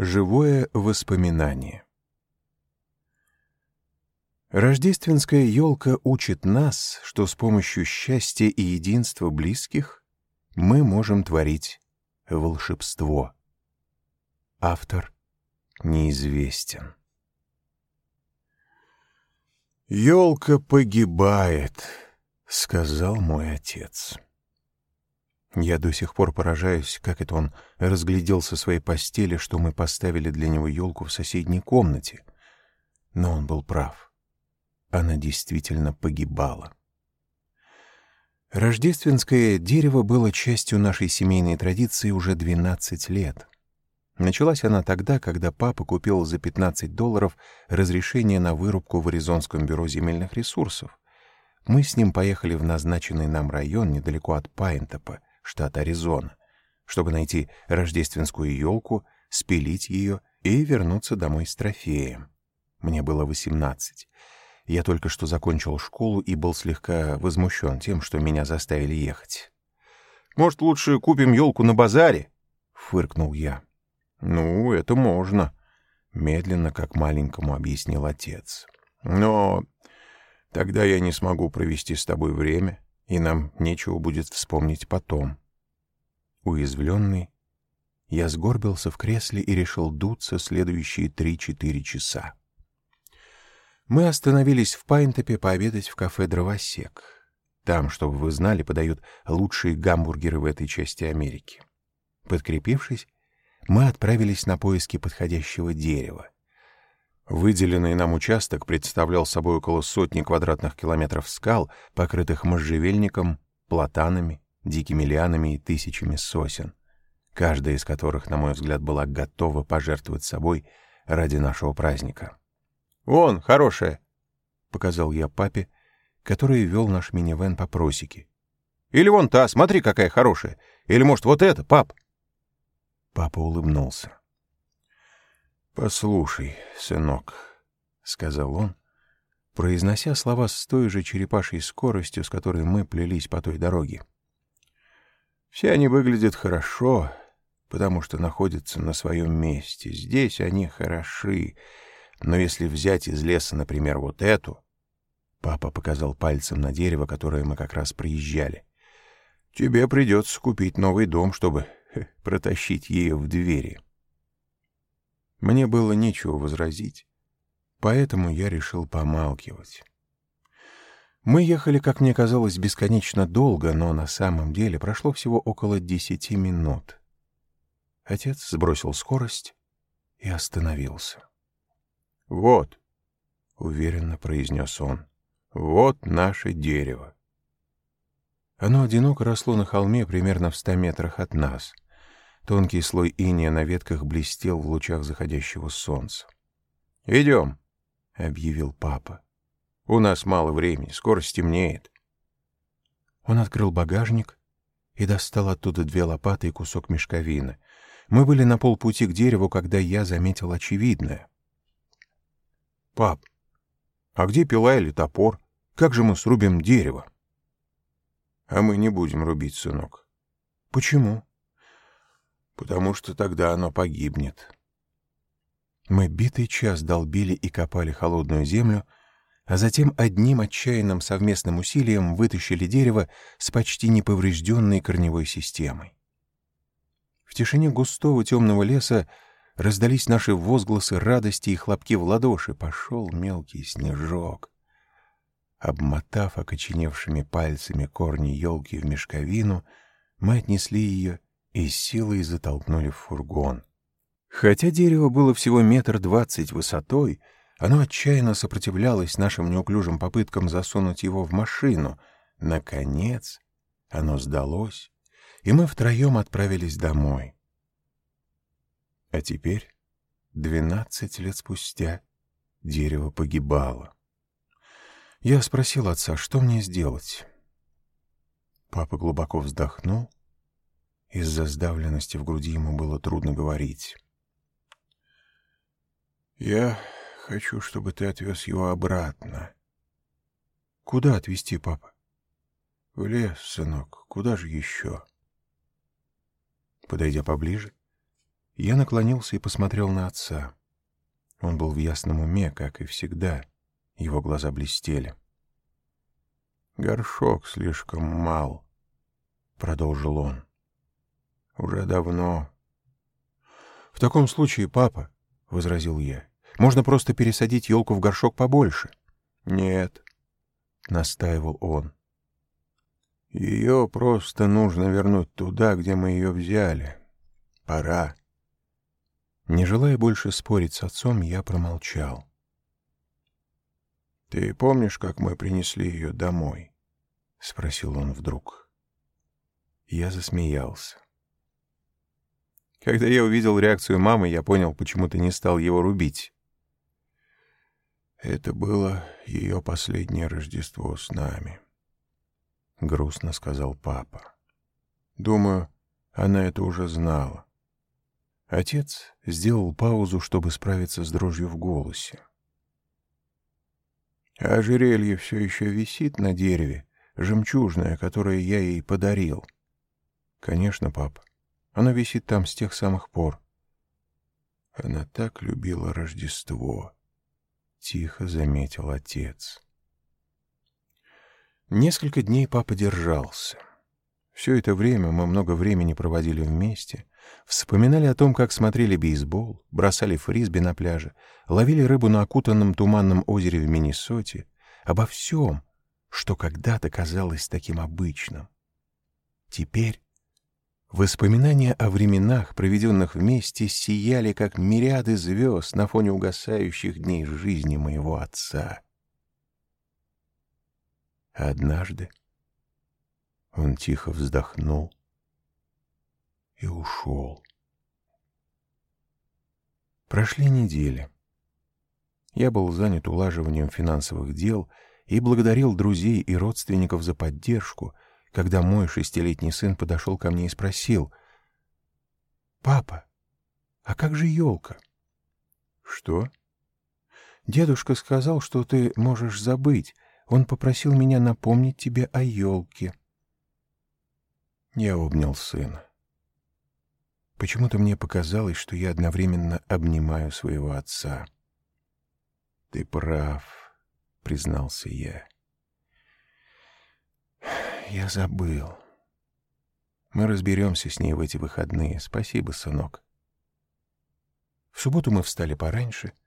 Живое воспоминание Рождественская елка учит нас, что с помощью счастья и единства близких мы можем творить волшебство. Автор неизвестен. «Елка погибает», — сказал мой отец. Я до сих пор поражаюсь, как это он разглядел со своей постели, что мы поставили для него елку в соседней комнате. Но он был прав. Она действительно погибала. Рождественское дерево было частью нашей семейной традиции уже 12 лет. Началась она тогда, когда папа купил за 15 долларов разрешение на вырубку в Аризонском бюро земельных ресурсов. Мы с ним поехали в назначенный нам район недалеко от Пайнтопа, штат Аризона, чтобы найти рождественскую елку, спилить ее и вернуться домой с трофеем. Мне было 18. Я только что закончил школу и был слегка возмущен тем, что меня заставили ехать. «Может, лучше купим елку на базаре?» — фыркнул я. «Ну, это можно», — медленно, как маленькому объяснил отец. «Но тогда я не смогу провести с тобой время, и нам нечего будет вспомнить потом». Уязвленный, я сгорбился в кресле и решил дуться следующие три-четыре часа. Мы остановились в Пайнтопе пообедать в кафе «Дровосек». Там, чтобы вы знали, подают лучшие гамбургеры в этой части Америки. Подкрепившись, мы отправились на поиски подходящего дерева. Выделенный нам участок представлял собой около сотни квадратных километров скал, покрытых можжевельником, платанами, дикими лианами и тысячами сосен, каждая из которых, на мой взгляд, была готова пожертвовать собой ради нашего праздника. «Вон, хорошая!» — показал я папе, который вел наш минивэн по просеке. «Или вон та, смотри, какая хорошая! Или, может, вот эта, пап?» Папа улыбнулся. «Послушай, сынок», — сказал он, произнося слова с той же черепашьей скоростью, с которой мы плелись по той дороге. «Все они выглядят хорошо, потому что находятся на своем месте. Здесь они хороши, но если взять из леса, например, вот эту... Папа показал пальцем на дерево, которое мы как раз проезжали. Тебе придется купить новый дом, чтобы протащить ее в двери. Мне было нечего возразить, поэтому я решил помалкивать. Мы ехали, как мне казалось, бесконечно долго, но на самом деле прошло всего около десяти минут. Отец сбросил скорость и остановился. «Вот», — уверенно произнес он, — «вот наше дерево». Оно одиноко росло на холме примерно в ста метрах от нас. Тонкий слой иния на ветках блестел в лучах заходящего солнца. «Идем», — объявил папа. «У нас мало времени, скоро стемнеет». Он открыл багажник и достал оттуда две лопаты и кусок мешковины. Мы были на полпути к дереву, когда я заметил очевидное. «Пап, а где пила или топор? Как же мы срубим дерево?» «А мы не будем рубить, сынок». «Почему?» «Потому что тогда оно погибнет». Мы битый час долбили и копали холодную землю, а затем одним отчаянным совместным усилием вытащили дерево с почти неповрежденной корневой системой. В тишине густого темного леса Раздались наши возгласы радости и хлопки в ладоши. Пошел мелкий снежок. Обмотав окоченевшими пальцами корни елки в мешковину, мы отнесли ее и силой затолкнули в фургон. Хотя дерево было всего метр двадцать высотой, оно отчаянно сопротивлялось нашим неуклюжим попыткам засунуть его в машину. Наконец оно сдалось, и мы втроем отправились домой. А теперь, двенадцать лет спустя, дерево погибало. Я спросил отца, что мне сделать. Папа глубоко вздохнул. Из-за сдавленности в груди ему было трудно говорить. «Я хочу, чтобы ты отвез его обратно». «Куда отвезти, папа?» «В лес, сынок. Куда же еще?» Подойдя поближе, я наклонился и посмотрел на отца. Он был в ясном уме, как и всегда. Его глаза блестели. «Горшок слишком мал», — продолжил он. «Уже давно». «В таком случае, папа», — возразил я, — «можно просто пересадить елку в горшок побольше». «Нет», — настаивал он. Ее просто нужно вернуть туда, где мы ее взяли. Пора. Не желая больше спорить с отцом, я промолчал. «Ты помнишь, как мы принесли ее домой?» — спросил он вдруг. Я засмеялся. Когда я увидел реакцию мамы, я понял, почему ты не стал его рубить. Это было ее последнее Рождество с нами. — грустно сказал папа. «Думаю, она это уже знала». Отец сделал паузу, чтобы справиться с дрожью в голосе. «А ожерелье все еще висит на дереве, жемчужное, которое я ей подарил». «Конечно, папа. Оно висит там с тех самых пор». «Она так любила Рождество», — тихо заметил отец. Несколько дней папа держался. Все это время мы много времени проводили вместе, вспоминали о том, как смотрели бейсбол, бросали фрисби на пляже, ловили рыбу на окутанном туманном озере в Миннесоте, обо всем, что когда-то казалось таким обычным. Теперь воспоминания о временах, проведенных вместе, сияли, как мириады звезд на фоне угасающих дней жизни моего отца. Однажды он тихо вздохнул и ушел. Прошли недели. Я был занят улаживанием финансовых дел и благодарил друзей и родственников за поддержку, когда мой шестилетний сын подошел ко мне и спросил, «Папа, а как же елка?» «Что?» «Дедушка сказал, что ты можешь забыть, он попросил меня напомнить тебе о елке. Я обнял сына. Почему-то мне показалось, что я одновременно обнимаю своего отца. «Ты прав», — признался я. «Я забыл. Мы разберемся с ней в эти выходные. Спасибо, сынок». В субботу мы встали пораньше —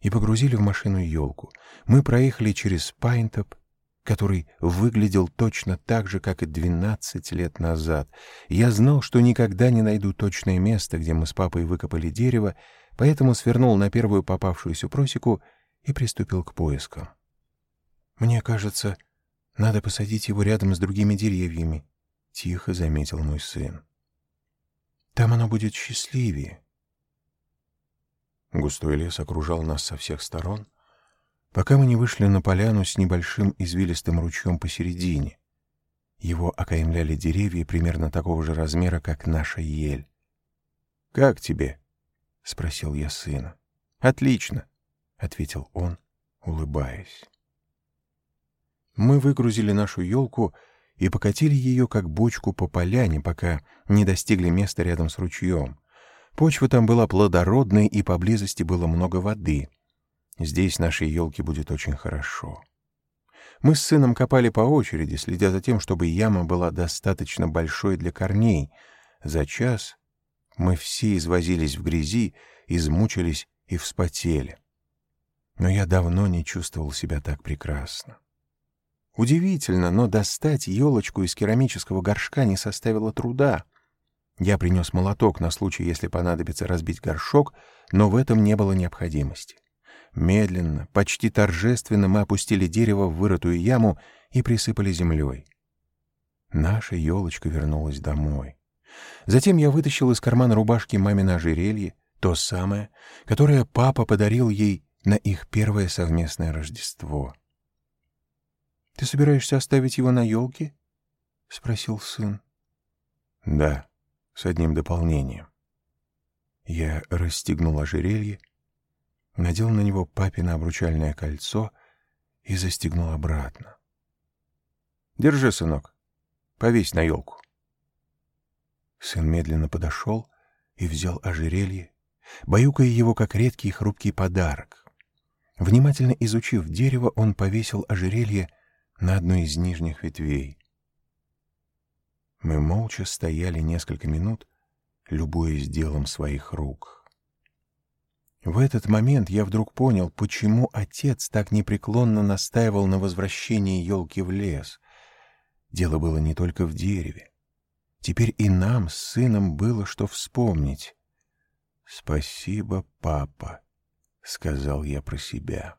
и погрузили в машину елку. Мы проехали через Пайнтоп, который выглядел точно так же, как и 12 лет назад. Я знал, что никогда не найду точное место, где мы с папой выкопали дерево, поэтому свернул на первую попавшуюся просеку и приступил к поискам. «Мне кажется, надо посадить его рядом с другими деревьями», — тихо заметил мой сын. «Там оно будет счастливее». Густой лес окружал нас со всех сторон, пока мы не вышли на поляну с небольшим извилистым ручьем посередине. Его окаймляли деревья примерно такого же размера, как наша ель. «Как тебе?» — спросил я сына. «Отлично», — ответил он, улыбаясь. Мы выгрузили нашу елку и покатили ее, как бочку, по поляне, пока не достигли места рядом с ручьем. Почва там была плодородной, и поблизости было много воды. Здесь нашей елке будет очень хорошо. Мы с сыном копали по очереди, следя за тем, чтобы яма была достаточно большой для корней. За час мы все извозились в грязи, измучились и вспотели. Но я давно не чувствовал себя так прекрасно. Удивительно, но достать елочку из керамического горшка не составило труда — я принес молоток на случай, если понадобится разбить горшок, но в этом не было необходимости. Медленно, почти торжественно мы опустили дерево в вырытую яму и присыпали землей. Наша елочка вернулась домой. Затем я вытащил из кармана рубашки мамино ожерелье, то самое, которое папа подарил ей на их первое совместное Рождество. Ты собираешься оставить его на елке? — спросил сын. — Да, с одним дополнением. Я расстегнул ожерелье, надел на него папино обручальное кольцо и застегнул обратно. «Держи, сынок, повесь на елку». Сын медленно подошел и взял ожерелье, баюкая его как редкий хрупкий подарок. Внимательно изучив дерево, он повесил ожерелье на одной из нижних ветвей. Мы молча стояли несколько минут, любуясь делом своих рук. В этот момент я вдруг понял, почему отец так непреклонно настаивал на возвращении елки в лес. Дело было не только в дереве. Теперь и нам с сыном было что вспомнить. «Спасибо, папа», — сказал я про себя.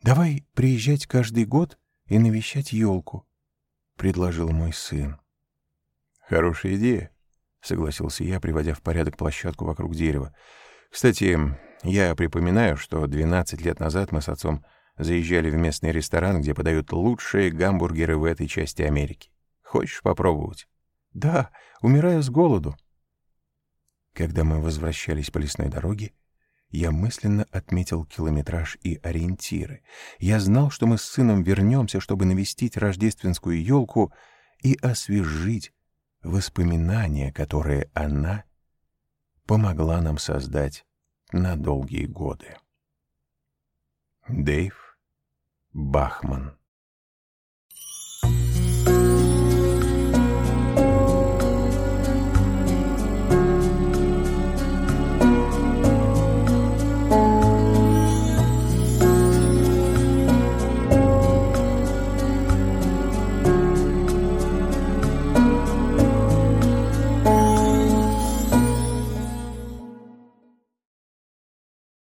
«Давай приезжать каждый год и навещать елку», — предложил мой сын. «Хорошая идея», — согласился я, приводя в порядок площадку вокруг дерева. «Кстати, я припоминаю, что 12 лет назад мы с отцом заезжали в местный ресторан, где подают лучшие гамбургеры в этой части Америки. Хочешь попробовать?» «Да, умираю с голоду». Когда мы возвращались по лесной дороге, я мысленно отметил километраж и ориентиры. Я знал, что мы с сыном вернемся, чтобы навестить рождественскую елку и освежить воспоминания, которые она помогла нам создать на долгие годы. Дэйв Бахман